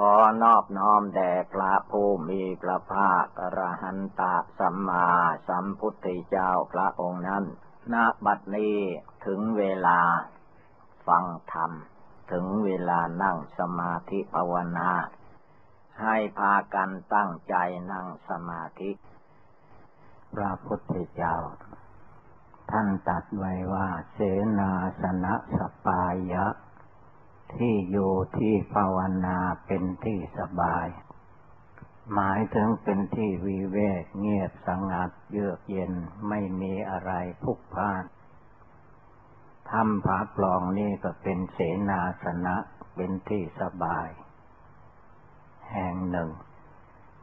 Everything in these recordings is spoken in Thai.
ขอนอบน้อมแด่พระผู้มีพระภาคอรหันตสัมมาสัมพุทธเจ้าพระองค์นั้น ณ บัดนี้ถึงเวลา ฟังธรรม ถึงเวลานั่งสมาธิภาวนา ให้พากันตั้งใจนั่งสมาธิ พระพุทธเจ้า ท่านตัดไว้ว่า เสนาสนะสปายะ ที่อยู่ที่ภาวนาเป็นที่สบาย หมายถึงเป็นที่วิเวกเงียบสงัดเยือกเย็นไม่มีอะไรพุกพานทำผาปลองนี่ก็เป็นเสนาสนะเป็นที่สบาย แห่งหนึ่ง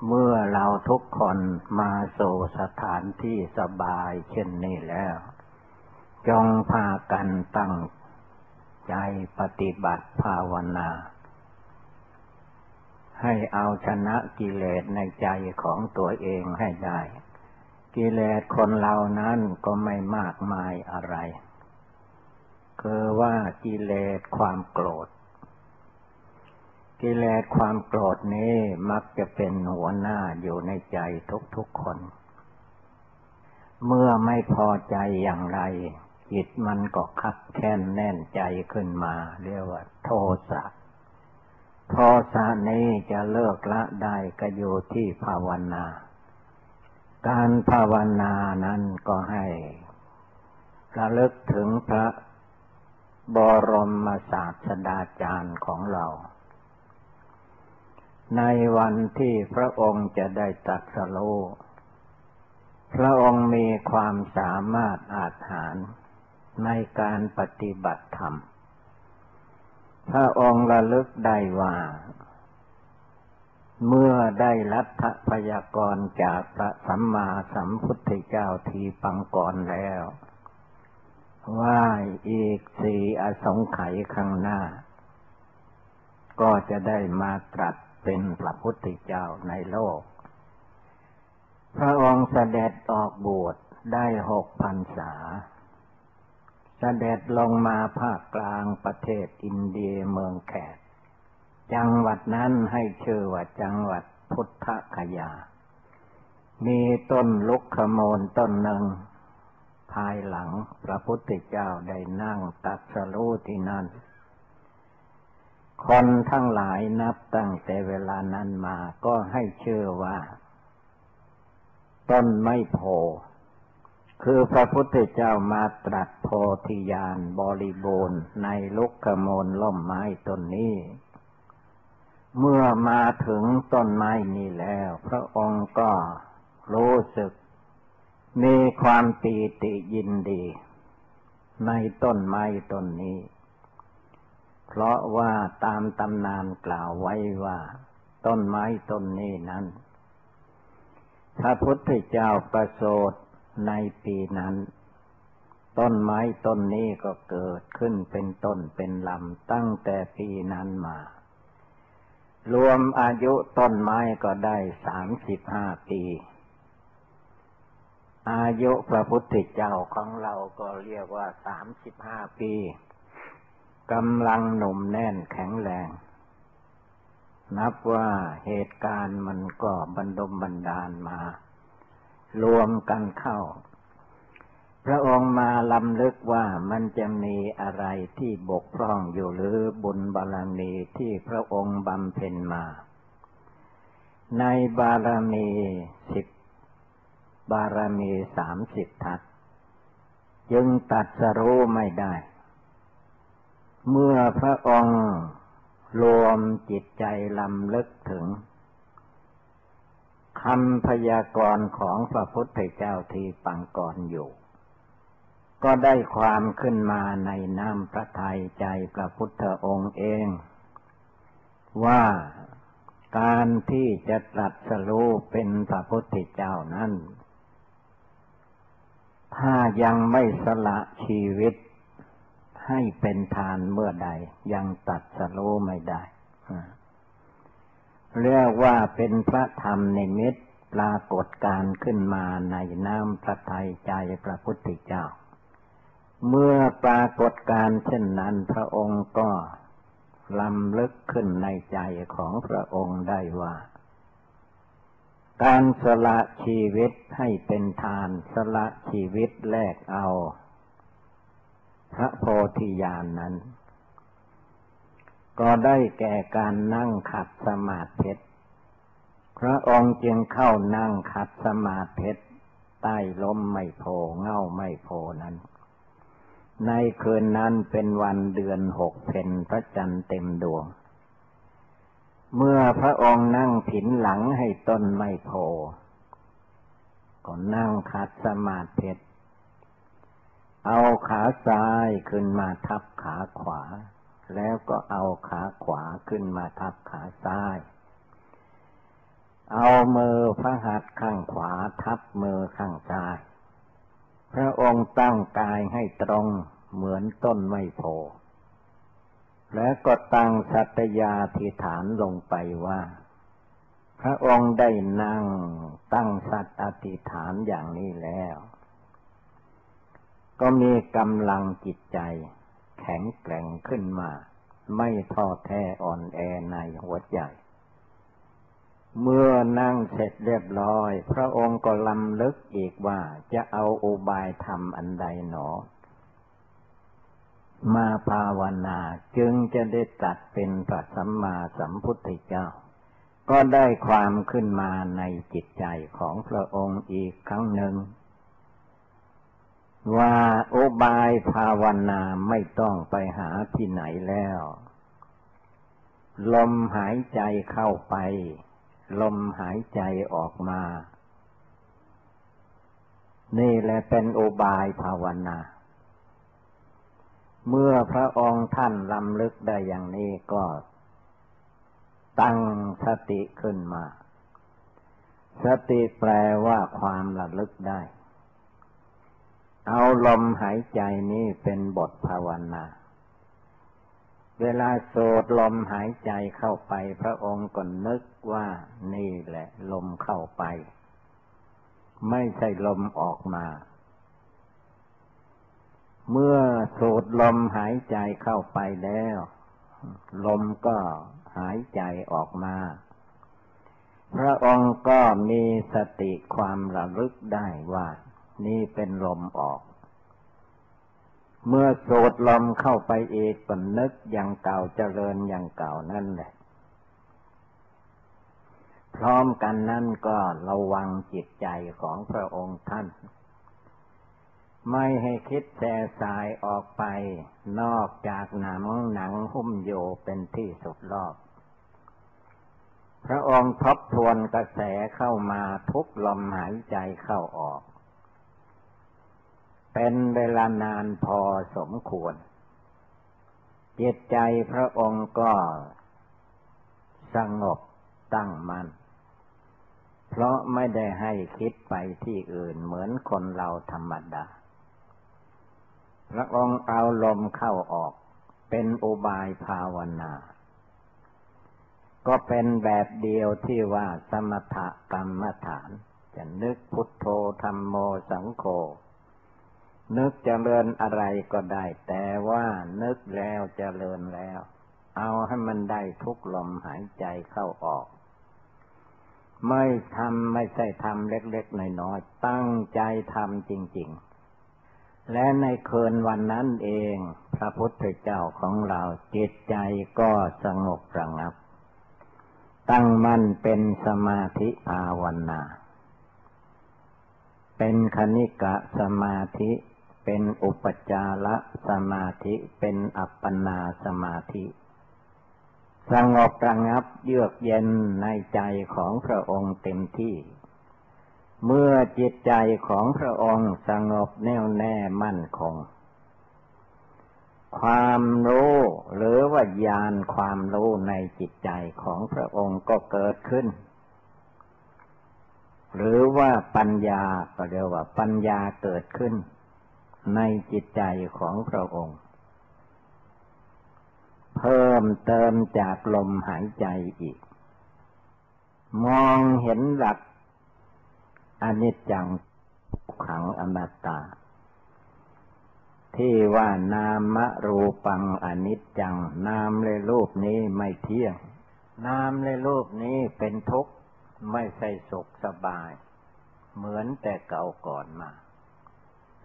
เมื่อเราทุกคนมาสู่สถานที่สบายเช่นนี้แล้ว จงพากันตั้ง ใจปฏิบัติภาวนา ให้เอาชนะกิเลสในใจของตัวเองให้ได้ กิเลสคนเรานั้นก็ไม่มากมายอะไร คือว่ากิเลสความโกรธ กิเลสความโกรธนี้มักจะเป็นหัวหน้าอยู่ในใจทุกๆคน เมื่อไม่พอใจอย่างไร จิตมันก็คับแค้นแน่นใจขึ้นมา เรียกว่า โทสะโทสะนี้จะเลิกละได้ก็อยู่ที่ภาวนา การภาวนานั้นก็ให้ระลึกถึงพระบรมศาสดาจารย์ของเรา ในวันที่พระองค์จะได้ตัดสโลพระองค์มีความสามารถอาจหาร ในการปฏิบัติธรรม พระองค์ระลึกได้ว่า เมื่อได้รัฐพยากรจากพระสัมมาสัมพุทธเจ้าทีปังก่อนแล้ว ว่าอีกสีอสงไขยข้างหน้า ก็จะได้มาตรัสเป็นพระพุทธเจ้าในโลก พระองค์เสด็จออกบวชได้หกพรรษา เสด็จลงมาภาคกลางประเทศอินเดียเมืองแขก จังหวัดนั้นให้ชื่อว่าจังหวัดพุทธคยา มีต้นลุกขโมลต้นหนึ่ง ภายหลังพระพุทธเจ้าได้นั่งตัดสรู้ที่นั่น คนทั้งหลายนับตั้งแต่เวลานั้นมาก็ให้ชื่อว่า ต้นไม้โพ คือพระพุทธเจ้ามาตรัสโพธิญาณบริบูรณ์ในลุกขมลล่มไม้ต้นนี้ เมื่อมาถึงต้นไม้นี้แล้ว พระองค์ก็รู้สึก มีความปีติยินดี ในต้นไม้ต้นนี้ เพราะว่าตามตำนานกล่าวไว้ว่า ต้นไม้ต้นนี้นั้นพระพุทธเจ้าประโสด ในปีนั้น ต้นไม้ต้นนี้ก็เกิดขึ้นเป็นต้นเป็นลำตั้งแต่ปีนั้นมา รวมอายุต้นไม้ก็ได้สามสิบห้าปี อายุพระพุทธเจ้าของเราก็เรียกว่าสามสิบห้าปีกำลังหนุ่มแน่นแข็งแรง นับว่าเหตุการณ์มันก็บรรดมบันดาลมา รวมกันเข้า พระองค์มาลำลึกว่ามันจะมีอะไรที่บกพร่องอยู่หรือบุญบารมีที่พระองค์บำเพ็ญมา ในบารมีสิบบารมีสามสิบทัศจึงตัดสรู้ไม่ได้ เมื่อพระองค์รวมจิตใจลำลึกถึง คำพยากรณ์ของพระพุทธเจ้าที่ปังก่อนอยู่ ก็ได้ความขึ้นมาในน้ำพระทัยใจพระพุทธองค์เอง ว่าการที่จะตรัสรู้เป็นพระพุทธเจ้านั้น ถ้ายังไม่สละชีวิตให้เป็นทานเมื่อใด ยังตัดสโลไม่ได้ เรียกว่าเป็นพระธรรมในมิตรปรากฏการขึ้นมาในน้ำพระทัยใจพระพุทธเจ้า เมื่อปรากฏการเช่นนั้นพระองค์ก็ลำลึกขึ้นในใจของพระองค์ได้ว่า การสละชีวิตให้เป็นทานสละชีวิตแลกเอา พระโพธิญาณนนั้น ก็ได้แก่การนั่งขัดสมาธิพระองค์จึงเข้านั่งขัดสมาธิใต้ล้มไม่โพเง่าไม่โพนั้น ในคืนนั้นเป็นวันเดือนหกเพนพระจันทร์เต็มดวง เมื่อพระองค์นั่งผินหลังให้ต้นไม้โพก็นั่งคัดสมาธิเอาขาซ้ายขึ้นมาทับขาขวา แล้วก็เอาขาขวาขึ้นมาทับขาซ้าย เอามือพระหัตถ์ข้างขวาทับมือข้างซ้าย พระองค์ตั้งกายให้ตรงเหมือนต้นไม้โพและก็ตั้งสัตยาธิฐานลงไปว่า พระองค์ได้นั่งตั้งสัตอธิฐานอย่างนี้แล้ว ก็มีกำลังจิตใจ แข็งแกร่งขึ้นมา ไม่ท้อแท้อ่อนแอในหัวใจ เมื่อนั่งเสร็จเรียบร้อย พระองค์ก็ลำลึกอีกว่าจะเอาอุบายทำอันใดหนอ มาภาวนาจึงจะได้ตัดเป็นพระสัมมาสัมพุทธเจ้า ก็ได้ความขึ้นมาในจิตใจของพระองค์อีกครั้งหนึ่ง ว่าโอบายภาวนาไม่ต้องไปหาที่ไหนแล้ว ลมหายใจเข้าไป ลมหายใจออกมา นี่แหละเป็นโอบายภาวนา เมื่อพระองค์ท่านลำลึกได้อย่างนี้ก็ ตั้งสติขึ้นมา สติแปลว่าความระลึกได้ เอาลมหายใจนี้เป็นบทภาวนา เวลาโสดลมหายใจเข้าไปพระองค์ก็นึกว่านี่แหละ ลมเข้าไป ไม่ใช่ลมออกมา เมื่อสูดลมหายใจเข้าไปแล้ว ลมก็หายใจออกมา พระองค์ก็มีสติความระลึกได้ว่า นี่เป็นลมออก เมื่อสูดลมเข้าไปเอกก็นึกอย่างเก่าเจริญอย่างเก่านั่นแหละ พร้อมกันนั้นก็ระวังจิตใจของพระองค์ท่าน ไม่ให้คิดแส่สายออกไป นอกจากหนังหนังหุ้มโยเป็นที่สุดรอบพระองค์ทบทวนกระแสเข้ามาทุกลมหายใจเข้าออก เป็นเวลานานพอสมควร จิตใจพระองค์ก็สงบตั้งมัน่น เพราะไม่ได้ให้คิดไปที่อื่นเหมือนคนเราธรรมดา พระองค์เอาลมเข้าออกเป็นอุบายภาวนา ก็เป็นแบบเดียวที่ว่าสมถกรรมฐาน จะนึกพุทโธธรรมโมสังโฆ นึกจเจริญอะไรก็ได้ แต่ว่านึกแล้วจเจริญแล้ว เอาให้มันได้ทุกลมหายใจเข้าออก ไม่ทำไม่ใช่ทำเล็กๆน้อยๆตั้งใจทำจริง ๆ และในคืนวันนั้นเอง พระพุทธเจ้าของเราจิตใจก็สงบระงับ ตั้งมั่นเป็นสมาธิภาวนาเป็นคณิกะสมาธิ เป็นอุปจารสมาธิเป็นอัปปนาสมาธิสงบระงับเยือกเย็นในใจของพระองค์เต็มที่ เมื่อจิตใจของพระองค์สงบแน่วแน่มั่นคง ความรู้หรือว่าญาณความรู้ในจิตใจของพระองค์ก็เกิดขึ้น หรือว่าปัญญาก็เรียกว่าปัญญาเกิดขึ้น ในจิตใจของพระองค์ เพิ่มเติมจากลมหายใจอีก มองเห็นหลักอนิจจังขังอนัตตา ที่ว่านามรูปังอนิจจัง นามเลยรูปนี้ไม่เที่ยง นามเลยรูปนี้เป็นทุกข์ ไม่ใช่สุขสบาย เหมือนแต่เก่าก่อนมา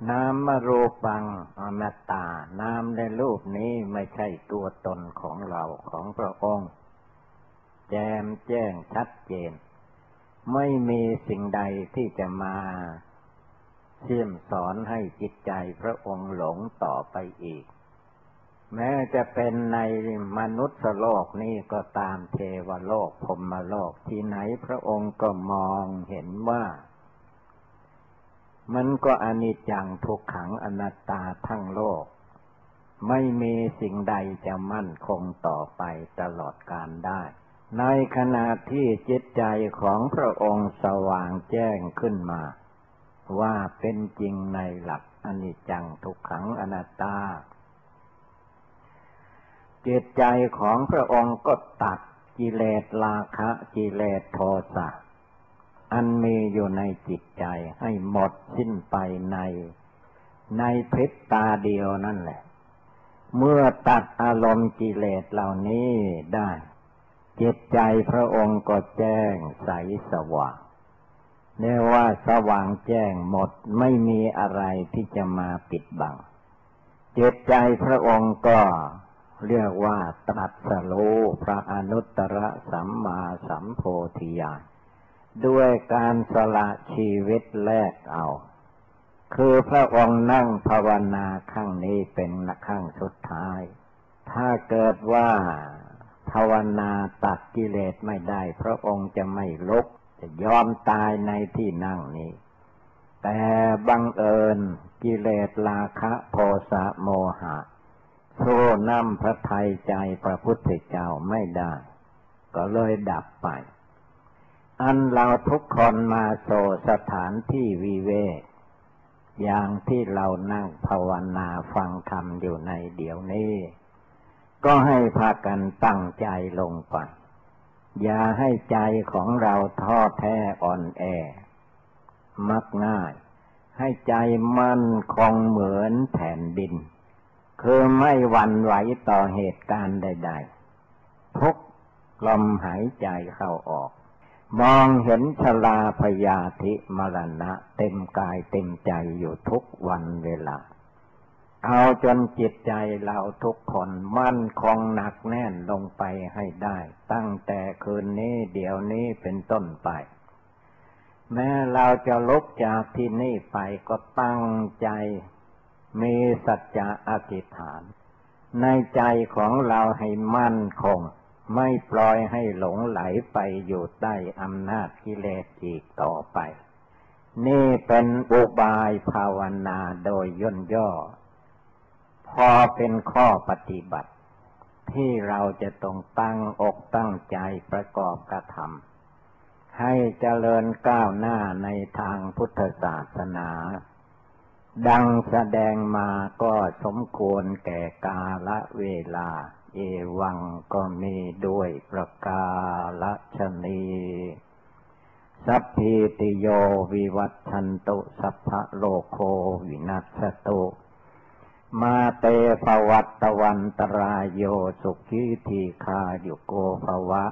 นามรูปังอนัตตา นามในรูปนี้ไม่ใช่ตัวตนของเราของพระองค์ แจมแจ้งชัดเจน ไม่มีสิ่งใดที่จะมาเชื่อมสอนให้จิตใจพระองค์หลงต่อไปอีก แม้จะเป็นในมนุษย์โลกนี้ก็ตามเทวโลกพรมโลกที่ไหนพระองค์ก็มองเห็นว่า มันก็อนิจจังทุกขังอนัตตาทั้งโลก ไม่มีสิ่งใดจะมั่นคงต่อไปตลอดกาลได้ ในขณะที่จิตใจของพระองค์สว่างแจ้งขึ้นมา ว่าเป็นจริงในหลักอนิจจังทุกขังอนัตตาจิตใจของพระองค์ก็ตัดกิเลสราคะกิเลสโทสะ อันมีอยู่ในจิตใจให้หมดสิ้นไปใน ในพริบตาเดียวนั่นแหละ เมื่อตัดอารมณ์กิเลสเหล่านี้ได้ จิตใจพระองค์ก็แจ้งใสสว่างเรียกว่าสว่างแจ้งหมดไม่มีอะไรที่จะมาปิดบังจิตใจพระองค์ก็เรียกว่าตรัสรู้พระอนุตตรสัมมาสัมโพธิญาณ ด้วยการสละชีวิตแลกเอา คือพระองค์นั่งภาวนาขั้งนี้เป็นขั้งสุดท้าย ถ้าเกิดว่าภาวนาตัดกิเลสไม่ได้ พระองค์จะไม่ลุก จะยอมตายในที่นั่งนี้ แต่บังเอิญกิเลสราคะโทสะโมหะสู้นำพระทัยใจพระพุทธเจ้าไม่ได้ ก็เลยดับไป อันเราทุกคนมาโซสถานที่วิเวกอย่างที่เรานั่งภาวนาฟังธรรมอยู่ในเดี๋ยวนี้ ก็ให้พากันตั้งใจลงไปอย่าให้ใจของเราท้อแท้อ่อนแอ มักง่าย ให้ใจมั่นคงเหมือนแผ่นดิน คือไม่หวั่นไหวต่อเหตุการณ์ใด ๆ ทุกลมหายใจเข้าออก มองเห็นชลาพยาธิมรณะ เต็มกายเต็มใจอยู่ทุกวันเวลา เอาจนจิตใจเราทุกคนมั่นคงหนักแน่นลงไปให้ได้ ตั้งแต่คืนนี้เดี๋ยวนี้เป็นต้นไป แม้เราจะลุกจากที่นี่ไปก็ตั้งใจมีสัจจะอธิษฐาน ในใจของเราให้มั่นคง ไม่ปล่อยให้หลงไหลไปอยู่ใต้อำนาจกิเลสอีกต่อไป นี่เป็นอุบายภาวนาโดยย่นย่อ พอเป็นข้อปฏิบัติ ที่เราจะต้องตั้งอกตั้งใจประกอบกระทำให้เจริญก้าวหน้าในทางพุทธศาสนา ดังแสดงมาก็สมควรแก่กาละเวลา เอวังก็มีด้วยประกาละชนีสัพพิติโยวิวัตชันตุสัพพะโลโควินัสตุ มาเตภวัตวันตรายโยสุขีทีคายุโกภวะ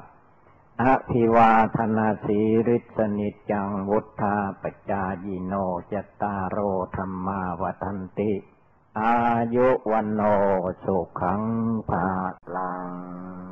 อภิวาธนาสีริสนิจังวุธาปจายิโนจตารโรธรรมาวทันติ อายุวันโนสุขังภาลัง